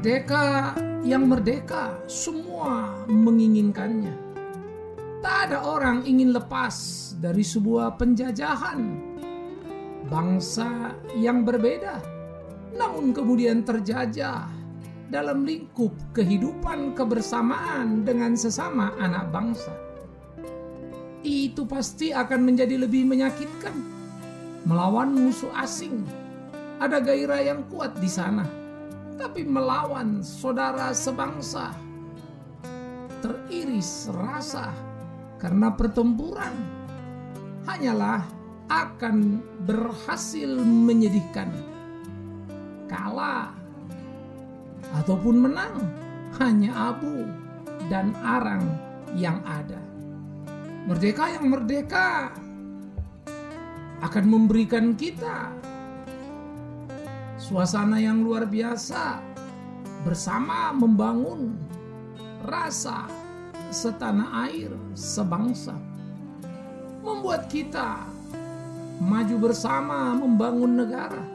Merdeka yang merdeka, semua menginginkannya. Tak ada orang ingin lepas dari sebuah penjajahan. Bangsa yang berbeda, namun kemudian terjajah dalam lingkup kehidupan kebersamaan dengan sesama anak bangsa. Itu pasti akan menjadi lebih menyakitkan. Melawan musuh asing, ada gairah yang kuat di sana tapi melawan saudara sebangsa. Teriris rasa karena pertempuran hanyalah akan berhasil menyedihkan. Kalah ataupun menang hanya abu dan arang yang ada. Merdeka yang merdeka akan memberikan kita suasana yang luar biasa. Bersama membangun rasa setanah air sebangsa. Membuat kita maju bersama membangun negara.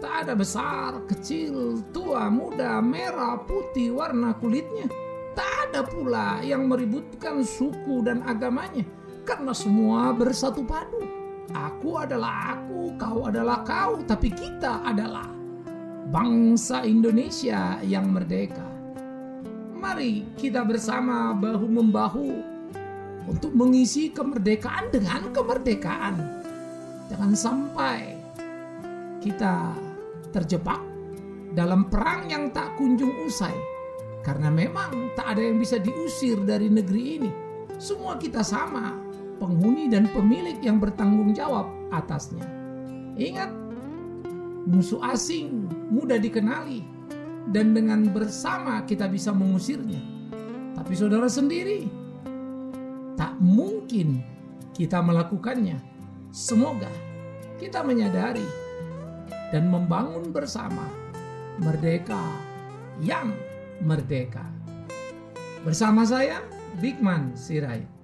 Tak ada besar kecil tua muda merah putih warna kulitnya. Tak ada pula yang meributkan suku dan agamanya. Karena semua bersatu padu. Aku adalah aku kau adalah kau tapi kita adalah bangsa Indonesia yang merdeka. Mari kita bersama bahu-membahu untuk mengisi kemerdekaan dengan kemerdekaan. Jangan sampai kita terjebak dalam perang yang tak kunjung usai. Karena memang tak ada yang bisa diusir dari negeri ini. Semua kita sama, penghuni dan pemilik yang bertanggung jawab atasnya. Ingat, musuh asing mudah dikenali dan dengan bersama kita bisa mengusirnya. Tapi saudara sendiri tak mungkin kita melakukannya. Semoga kita menyadari dan membangun bersama merdeka yang merdeka. Bersama saya Bigman Sirait.